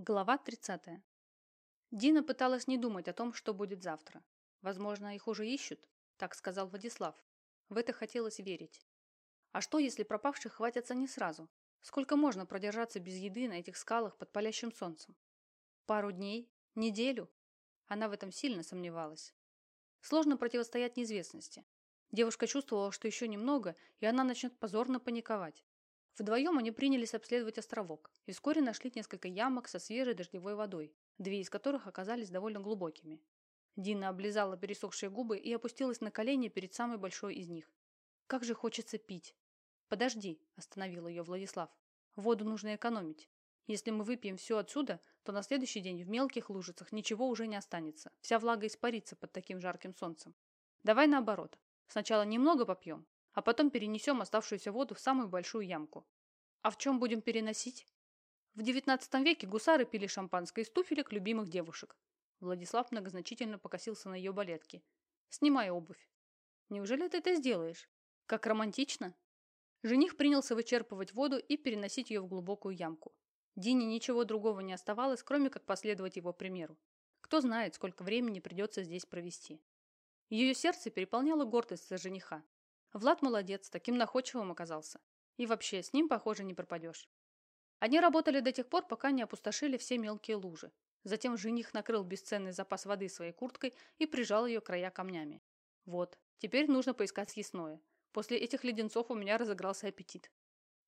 Глава 30. Дина пыталась не думать о том, что будет завтра. Возможно, их уже ищут, так сказал Владислав. В это хотелось верить. А что, если пропавших хватятся не сразу? Сколько можно продержаться без еды на этих скалах под палящим солнцем? Пару дней? Неделю? Она в этом сильно сомневалась. Сложно противостоять неизвестности. Девушка чувствовала, что еще немного, и она начнет позорно паниковать. Вдвоем они принялись обследовать островок и вскоре нашли несколько ямок со свежей дождевой водой, две из которых оказались довольно глубокими. Дина облизала пересохшие губы и опустилась на колени перед самой большой из них. «Как же хочется пить!» «Подожди», – остановил ее Владислав. «Воду нужно экономить. Если мы выпьем все отсюда, то на следующий день в мелких лужицах ничего уже не останется. Вся влага испарится под таким жарким солнцем. Давай наоборот. Сначала немного попьем, а потом перенесем оставшуюся воду в самую большую ямку. А в чем будем переносить? В девятнадцатом веке гусары пили шампанское из туфелек любимых девушек. Владислав многозначительно покосился на ее балетки. Снимай обувь. Неужели ты это сделаешь? Как романтично. Жених принялся вычерпывать воду и переносить ее в глубокую ямку. Дине ничего другого не оставалось, кроме как последовать его примеру. Кто знает, сколько времени придется здесь провести. Ее сердце переполняло гордость за жениха. Влад молодец, таким находчивым оказался. И вообще, с ним, похоже, не пропадешь. Они работали до тех пор, пока не опустошили все мелкие лужи. Затем жених накрыл бесценный запас воды своей курткой и прижал ее края камнями. Вот, теперь нужно поискать съестное. После этих леденцов у меня разыгрался аппетит.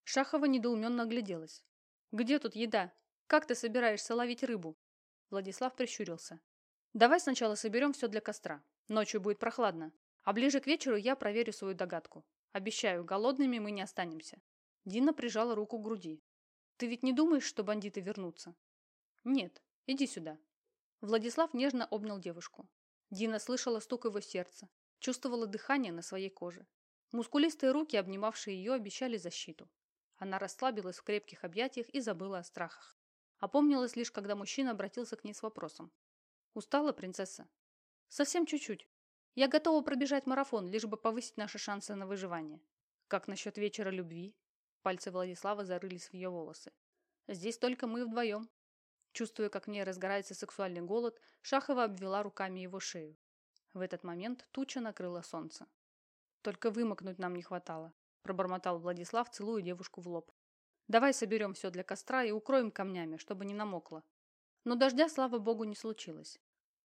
Шахова недоуменно огляделась. «Где тут еда? Как ты собираешься ловить рыбу?» Владислав прищурился. «Давай сначала соберем все для костра. Ночью будет прохладно. А ближе к вечеру я проверю свою догадку. Обещаю, голодными мы не останемся. Дина прижала руку к груди. Ты ведь не думаешь, что бандиты вернутся? Нет, иди сюда. Владислав нежно обнял девушку. Дина слышала стук его сердца, чувствовала дыхание на своей коже. Мускулистые руки, обнимавшие ее, обещали защиту. Она расслабилась в крепких объятиях и забыла о страхах. Опомнилась лишь, когда мужчина обратился к ней с вопросом. «Устала, принцесса?» «Совсем чуть-чуть. Я готова пробежать марафон, лишь бы повысить наши шансы на выживание. Как насчет вечера любви? Пальцы Владислава зарылись в ее волосы. Здесь только мы вдвоем. Чувствуя, как в ней разгорается сексуальный голод, Шахова обвела руками его шею. В этот момент туча накрыла солнце. «Только вымокнуть нам не хватало», – пробормотал Владислав, целуя девушку в лоб. «Давай соберем все для костра и укроем камнями, чтобы не намокло». Но дождя, слава богу, не случилось.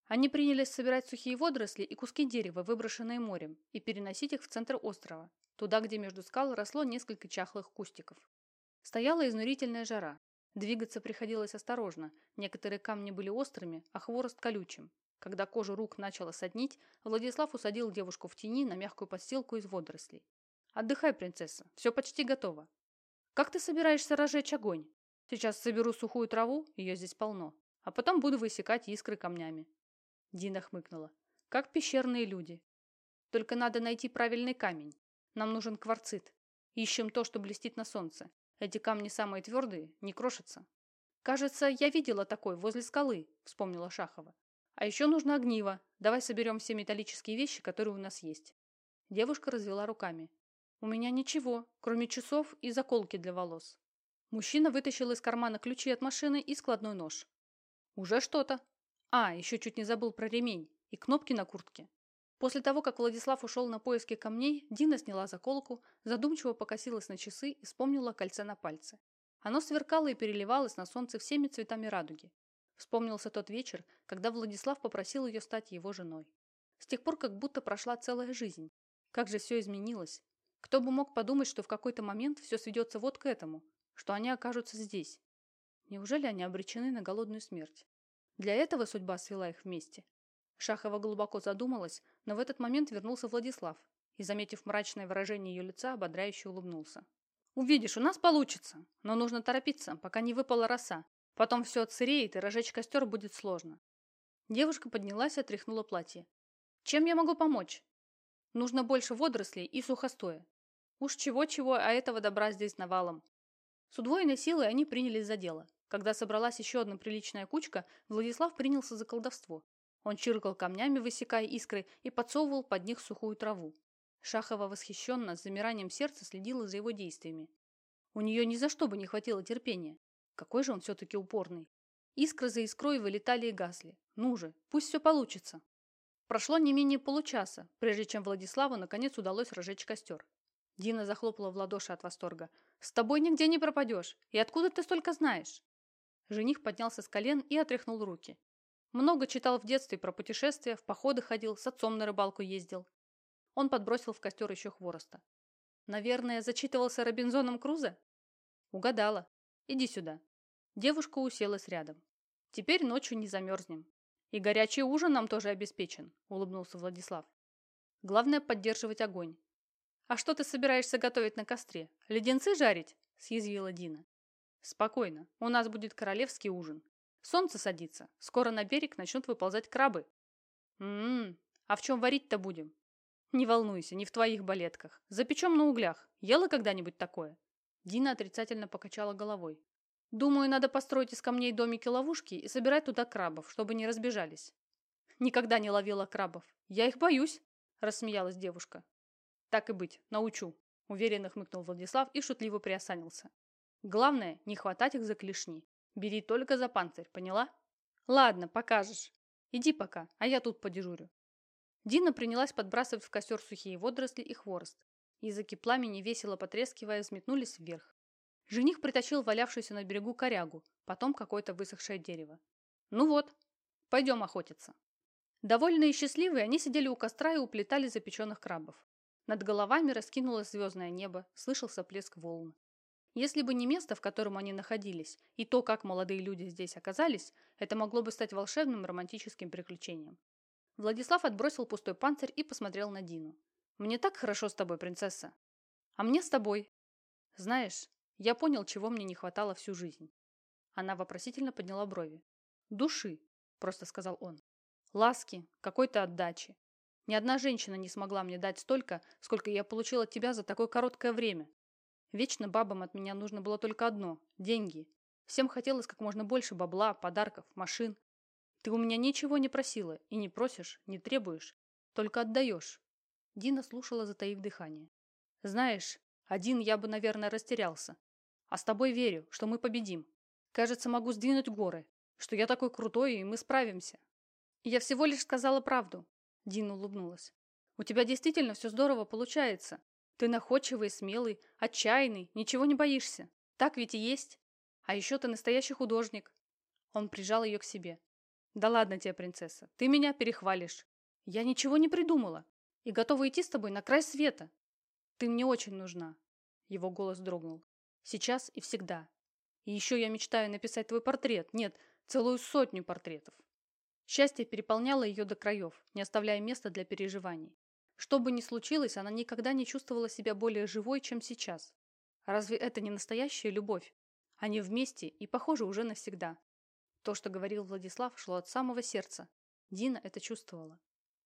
Они принялись собирать сухие водоросли и куски дерева, выброшенные морем, и переносить их в центр острова, туда, где между скал росло несколько чахлых кустиков. Стояла изнурительная жара. Двигаться приходилось осторожно, некоторые камни были острыми, а хворост колючим. Когда кожу рук начала соднить, Владислав усадил девушку в тени на мягкую подстилку из водорослей. «Отдыхай, принцесса, все почти готово. Как ты собираешься разжечь огонь? Сейчас соберу сухую траву, ее здесь полно, а потом буду высекать искры камнями. Дина хмыкнула. Как пещерные люди. Только надо найти правильный камень. Нам нужен кварцит. Ищем то, что блестит на солнце. Эти камни самые твердые, не крошатся. Кажется, я видела такой возле скалы, вспомнила Шахова. А еще нужно огниво. Давай соберем все металлические вещи, которые у нас есть. Девушка развела руками. У меня ничего, кроме часов и заколки для волос. Мужчина вытащил из кармана ключи от машины и складной нож. Уже что-то, а, еще чуть не забыл про ремень и кнопки на куртке. После того, как Владислав ушел на поиски камней, Дина сняла заколку, задумчиво покосилась на часы и вспомнила кольце на пальце. Оно сверкало и переливалось на солнце всеми цветами радуги. Вспомнился тот вечер, когда Владислав попросил ее стать его женой. С тех пор как будто прошла целая жизнь. Как же все изменилось. Кто бы мог подумать, что в какой-то момент все сведется вот к этому, что они окажутся здесь. Неужели они обречены на голодную смерть? Для этого судьба свела их вместе. Шахова глубоко задумалась, но в этот момент вернулся Владислав и, заметив мрачное выражение ее лица, ободряюще улыбнулся. «Увидишь, у нас получится, но нужно торопиться, пока не выпала роса. Потом все отсыреет, и разжечь костер будет сложно». Девушка поднялась и отряхнула платье. «Чем я могу помочь?» «Нужно больше водорослей и сухостоя. Уж чего-чего, а этого добра здесь навалом». С удвоенной силой они принялись за дело. Когда собралась еще одна приличная кучка, Владислав принялся за колдовство. Он чиркал камнями, высекая искры, и подсовывал под них сухую траву. Шахова восхищенно, с замиранием сердца следила за его действиями. У нее ни за что бы не хватило терпения. Какой же он все-таки упорный. Искры за искрой вылетали и гасли. Ну же, пусть все получится. Прошло не менее получаса, прежде чем Владиславу наконец удалось разжечь костер. Дина захлопала в ладоши от восторга. «С тобой нигде не пропадешь! И откуда ты столько знаешь?» Жених поднялся с колен и отряхнул руки. Много читал в детстве про путешествия, в походы ходил, с отцом на рыбалку ездил. Он подбросил в костер еще хвороста. «Наверное, зачитывался Робинзоном Крузо?» «Угадала. Иди сюда». Девушка уселась рядом. «Теперь ночью не замерзнем. И горячий ужин нам тоже обеспечен», – улыбнулся Владислав. «Главное – поддерживать огонь. «А что ты собираешься готовить на костре? Леденцы жарить?» – съязвила Дина. «Спокойно. У нас будет королевский ужин. Солнце садится. Скоро на берег начнут выползать крабы». «М-м, а в чем варить-то будем?» «Не волнуйся, не в твоих балетках. Запечем на углях. Ела когда-нибудь такое?» Дина отрицательно покачала головой. «Думаю, надо построить из камней домики-ловушки и собирать туда крабов, чтобы не разбежались». «Никогда не ловила крабов. Я их боюсь», – рассмеялась девушка. Так и быть, научу, уверенно хмыкнул Владислав и шутливо приосанился. Главное, не хватать их за клешни. Бери только за панцирь, поняла? Ладно, покажешь. Иди пока, а я тут подежурю. Дина принялась подбрасывать в костер сухие водоросли и хворост. Языки пламени, весело потрескивая, взметнулись вверх. Жених притащил валявшуюся на берегу корягу, потом какое-то высохшее дерево. Ну вот, пойдем охотиться. Довольные и счастливые, они сидели у костра и уплетали запеченных крабов. Над головами раскинулось звездное небо, слышался плеск волн. Если бы не место, в котором они находились, и то, как молодые люди здесь оказались, это могло бы стать волшебным романтическим приключением. Владислав отбросил пустой панцирь и посмотрел на Дину. «Мне так хорошо с тобой, принцесса!» «А мне с тобой!» «Знаешь, я понял, чего мне не хватало всю жизнь». Она вопросительно подняла брови. «Души», – просто сказал он. «Ласки, какой-то отдачи, ни одна женщина не смогла мне дать столько, сколько я получил от тебя за такое короткое время. Вечно бабам от меня нужно было только одно – деньги. Всем хотелось как можно больше бабла, подарков, машин. Ты у меня ничего не просила и не просишь, не требуешь, только отдаешь. Дина слушала, затаив дыхание. Знаешь, один я бы, наверное, растерялся. А с тобой верю, что мы победим. Кажется, могу сдвинуть горы, что я такой крутой, и мы справимся. Я всего лишь сказала правду. Дина улыбнулась. «У тебя действительно все здорово получается. Ты находчивый, смелый, отчаянный, ничего не боишься. Так ведь и есть. А еще ты настоящий художник». Он прижал ее к себе. «Да ладно тебе, принцесса, ты меня перехвалишь. Я ничего не придумала и готова идти с тобой на край света. Ты мне очень нужна». Его голос дрогнул. «Сейчас и всегда. И еще я мечтаю написать твой портрет. Нет, целую сотню портретов. Счастье переполняло ее до краев, не оставляя места для переживаний. Что бы ни случилось, она никогда не чувствовала себя более живой, чем сейчас. Разве это не настоящая любовь? Они вместе и, похоже, уже навсегда. То, что говорил Владислав, шло от самого сердца. Дина это чувствовала.